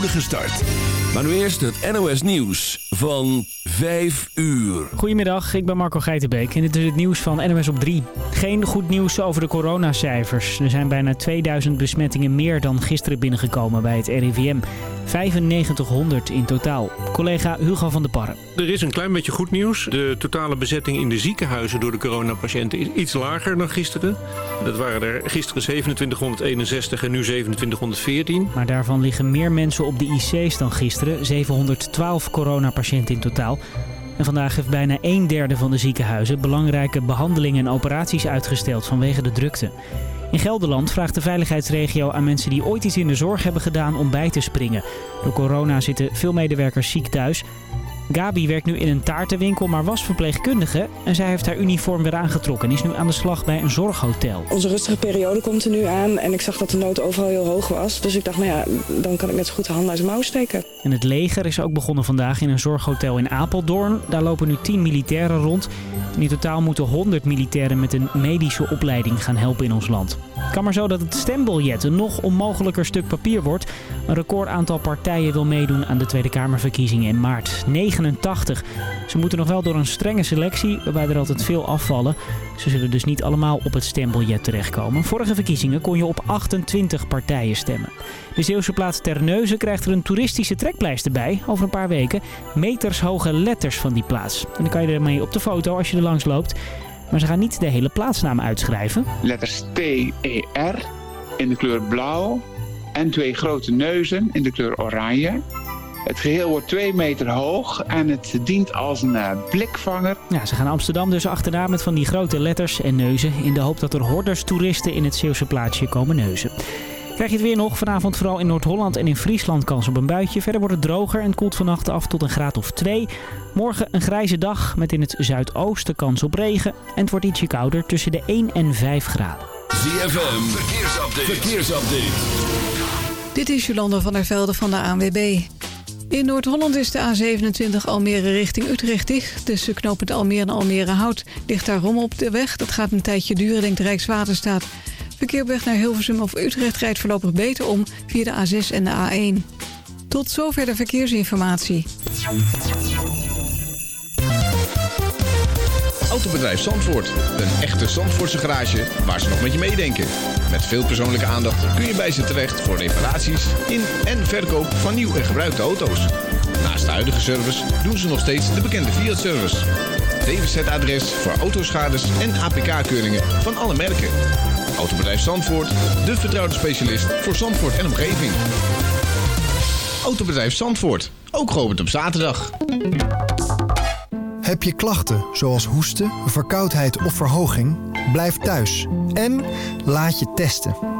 spoedige start. Maar nu eerst het NOS Nieuws van 5 uur. Goedemiddag, ik ben Marco Geitenbeek en dit is het nieuws van NOS op 3. Geen goed nieuws over de coronacijfers. Er zijn bijna 2000 besmettingen meer dan gisteren binnengekomen bij het RIVM. 9500 in totaal. Collega Hugo van der Parre. Er is een klein beetje goed nieuws. De totale bezetting in de ziekenhuizen door de coronapatiënten is iets lager dan gisteren. Dat waren er gisteren 2761 en nu 2714. Maar daarvan liggen meer mensen op de IC's dan gisteren. 712 coronapatiënten in totaal. En vandaag heeft bijna een derde van de ziekenhuizen belangrijke behandelingen en operaties uitgesteld vanwege de drukte. In Gelderland vraagt de veiligheidsregio aan mensen die ooit iets in de zorg hebben gedaan om bij te springen. Door corona zitten veel medewerkers ziek thuis. Gabi werkt nu in een taartenwinkel, maar was verpleegkundige. En zij heeft haar uniform weer aangetrokken en is nu aan de slag bij een zorghotel. Onze rustige periode komt er nu aan en ik zag dat de nood overal heel hoog was. Dus ik dacht, nou ja, dan kan ik net zo goed de handen uit de mouw steken. En het leger is ook begonnen vandaag in een zorghotel in Apeldoorn. Daar lopen nu 10 militairen rond. En in totaal moeten 100 militairen met een medische opleiding gaan helpen in ons land. Het kan maar zo dat het stembiljet een nog onmogelijker stuk papier wordt. Een record aantal partijen wil meedoen aan de Tweede Kamerverkiezingen in maart. 89. Ze moeten nog wel door een strenge selectie, waarbij er altijd veel afvallen. Ze zullen dus niet allemaal op het stembiljet terechtkomen. Vorige verkiezingen kon je op 28 partijen stemmen. De Zeeuwse plaats Terneuzen krijgt er een toeristische trekpleister bij. Over een paar weken metershoge letters van die plaats. En dan kan je ermee op de foto als je er langs loopt. Maar ze gaan niet de hele plaatsnaam uitschrijven. Letters T, E, R in de kleur blauw. En twee grote neuzen in de kleur oranje. Het geheel wordt twee meter hoog en het dient als een uh, blikvanger. Ja, ze gaan Amsterdam dus achterna met van die grote letters en neuzen... in de hoop dat er horders toeristen in het Zeeuwse plaatsje komen neuzen. Krijg je het weer nog? Vanavond vooral in Noord-Holland en in Friesland kans op een buitje. Verder wordt het droger en koelt vannacht af tot een graad of 2. Morgen een grijze dag met in het zuidoosten kans op regen. En het wordt ietsje kouder tussen de 1 en 5 graden. ZFM, verkeersupdate. verkeersupdate. Dit is Jolanda van der Velde van de ANWB. In Noord-Holland is de A27 Almere richting Utrecht dicht. Tussen knooppunt Almere en Almere Hout ligt daar rommel op de weg. Dat gaat een tijdje duren, denkt Rijkswaterstaat. Verkeer op weg naar Hilversum of Utrecht rijdt voorlopig beter om via de A6 en de A1. Tot zover de verkeersinformatie. Autobedrijf Zandvoort. Een echte Zandvoortse garage waar ze nog met je meedenken. Met veel persoonlijke aandacht kun je bij ze terecht voor reparaties in en verkoop van nieuw en gebruikte auto's. Naast de huidige service doen ze nog steeds de bekende Fiat-service. DWZ-adres voor autoschades en APK-keuringen van alle merken. Autobedrijf Zandvoort, de vertrouwde specialist voor Zandvoort en omgeving. Autobedrijf Zandvoort, ook geopend op zaterdag. Heb je klachten zoals hoesten, verkoudheid of verhoging? Blijf thuis en laat je testen.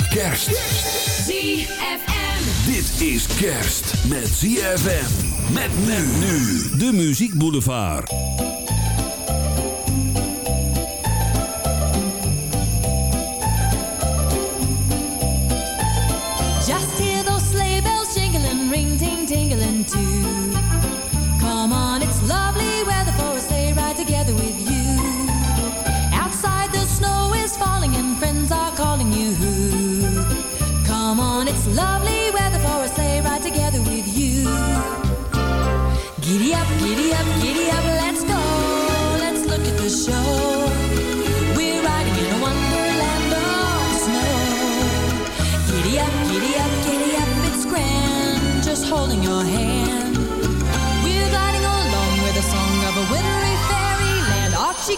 Kerst. ZFM. Dit is kerst met ZFM. Met men nu. De Muziek Boulevard. Just hear those sleigh bells jingling, ring ting tingling too.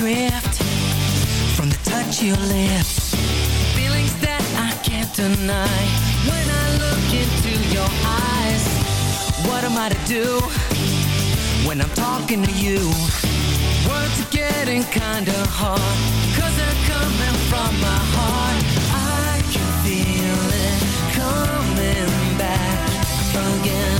drift from the touch of your lips. Feelings that I can't deny when I look into your eyes. What am I to do when I'm talking to you? Words are getting kinda they're coming from my heart. I can feel it coming back again.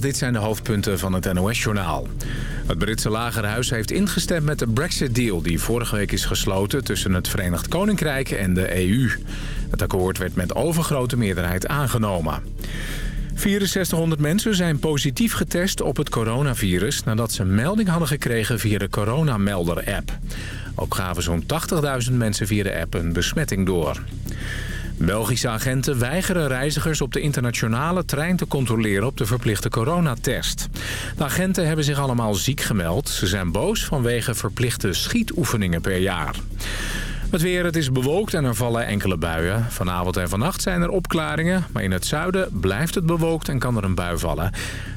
Dit zijn de hoofdpunten van het NOS-journaal. Het Britse lagerhuis heeft ingestemd met de Brexit-deal... die vorige week is gesloten tussen het Verenigd Koninkrijk en de EU. Het akkoord werd met overgrote meerderheid aangenomen. 6400 mensen zijn positief getest op het coronavirus... nadat ze melding hadden gekregen via de Coronamelder-app. Ook gaven zo'n 80.000 mensen via de app een besmetting door. Belgische agenten weigeren reizigers op de internationale trein te controleren op de verplichte coronatest. De agenten hebben zich allemaal ziek gemeld. Ze zijn boos vanwege verplichte schietoefeningen per jaar. Het weer, het is bewolkt en er vallen enkele buien. Vanavond en vannacht zijn er opklaringen, maar in het zuiden blijft het bewolkt en kan er een bui vallen.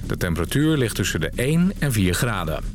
De temperatuur ligt tussen de 1 en 4 graden.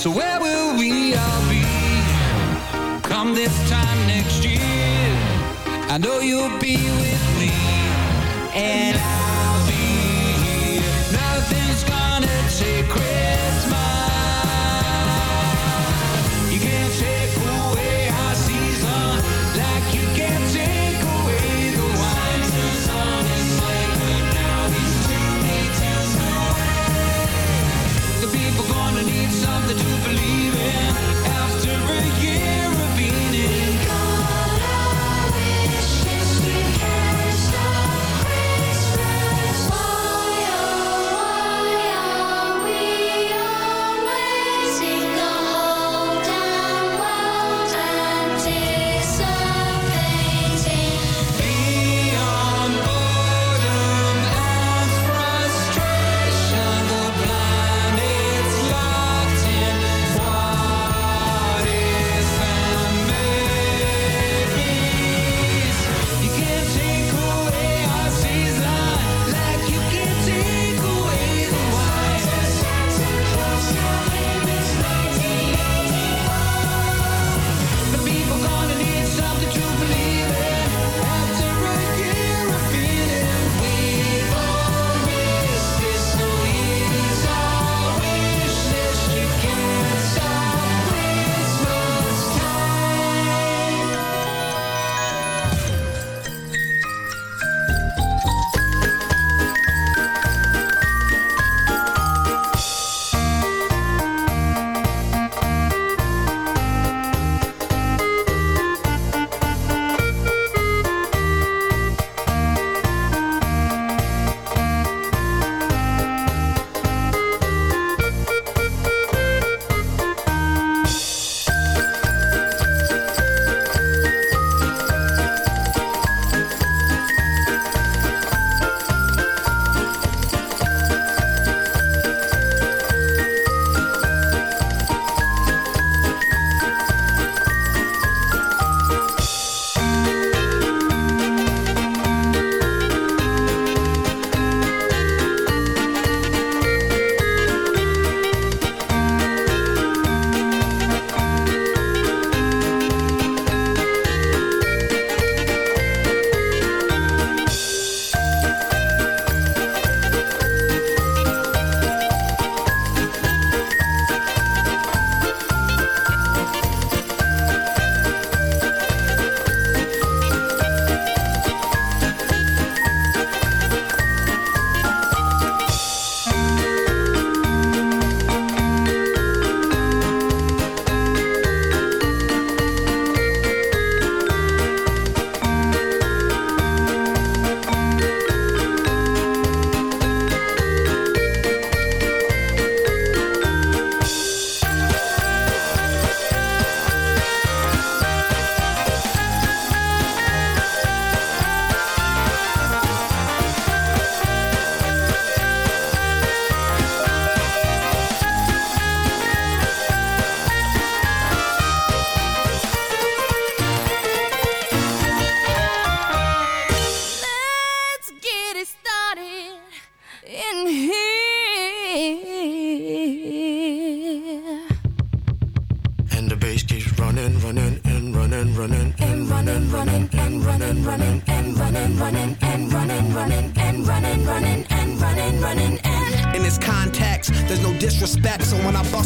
So where will we all be come this time next year? I know you'll be with me, and I'll be here. Nothing's gonna take Christmas.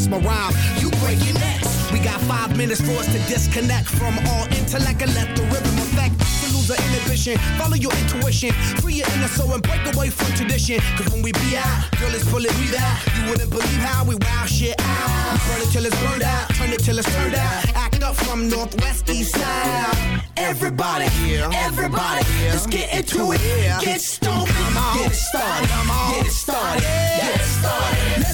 Bust my rhyme, you break your necks. We got five minutes for us to disconnect from all intellect and let the rhythm affect. To lose the inhibition, follow your intuition, free your inner soul and break away from tradition. Cause when we be out, girl, it's pulling me out. You wouldn't believe how we wow shit out. Burn it till it's burned out, turn it till it's turned out. Act up from northwest east side. Everybody, everybody, let's get into it. Get stoned, get it started, get it started, get it started. Let's get it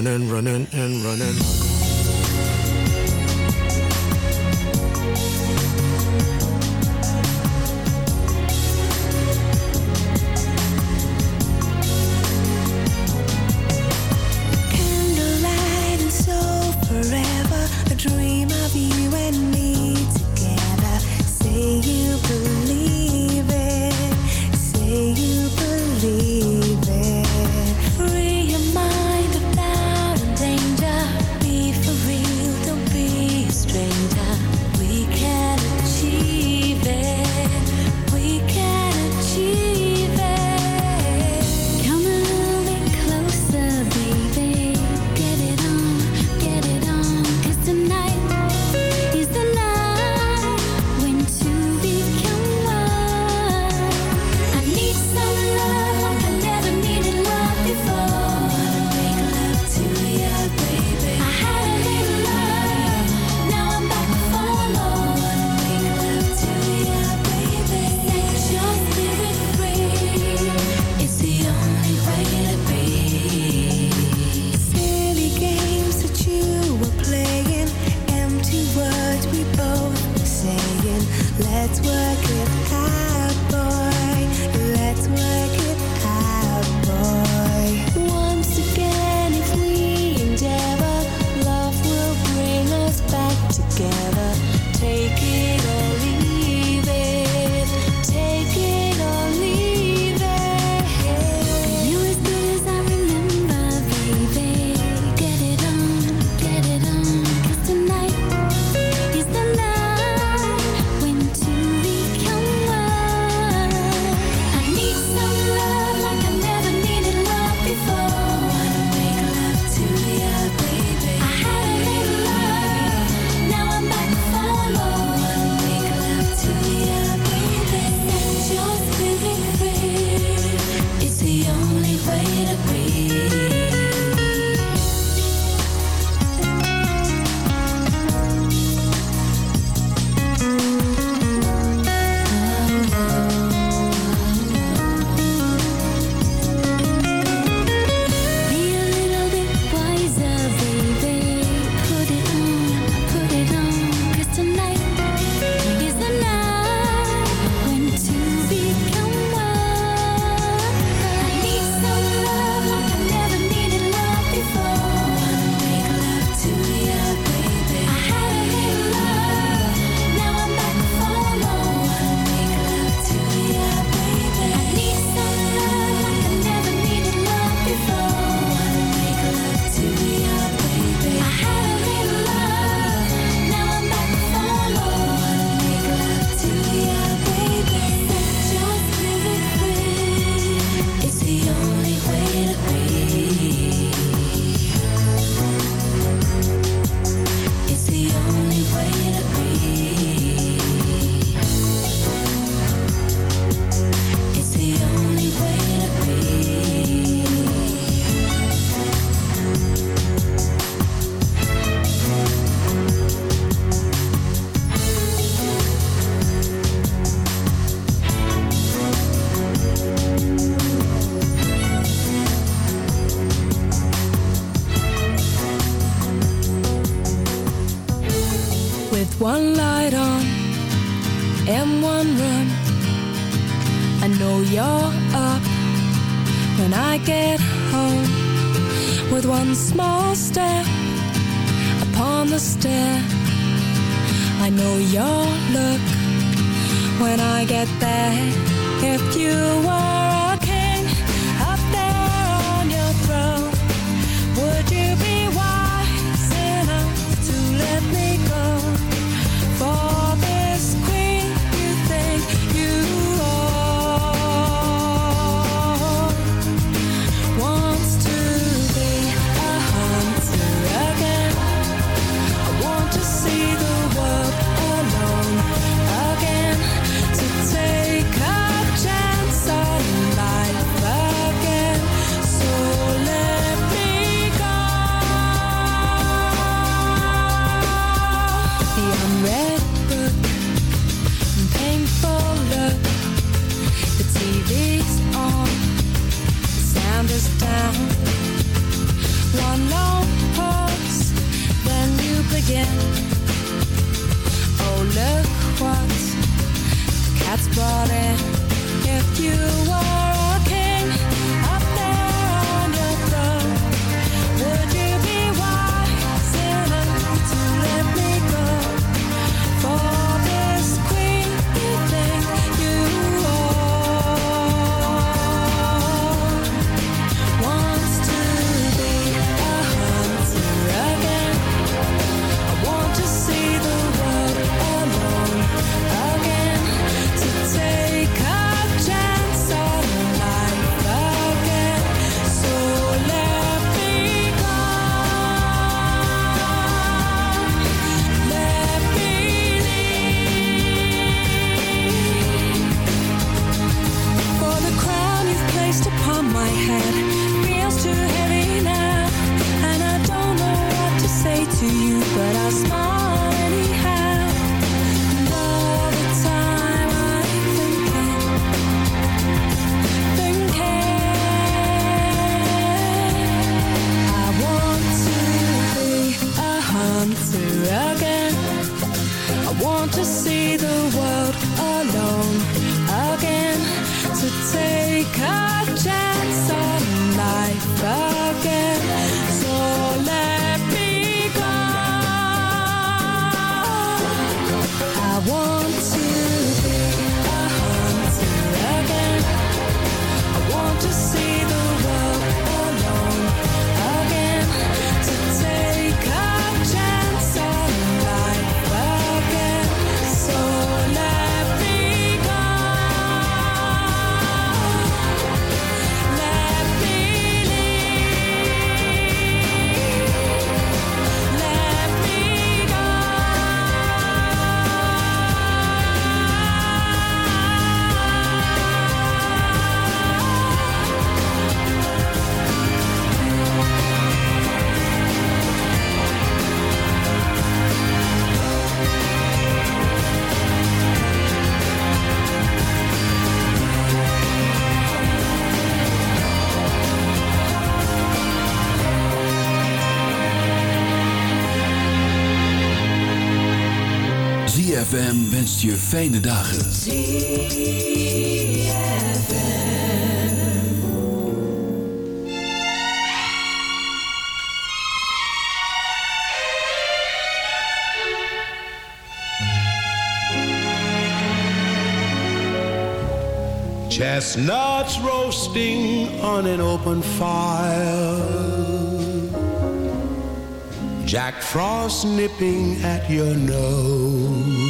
Running running and running. someone run. I know you're up when I get home. With one small step upon the stair, I know your look when I get there. If you want. body if you wenst je fijne dagen. Chestnuts roasting on an open fire. Jack Frost nipping at your nose.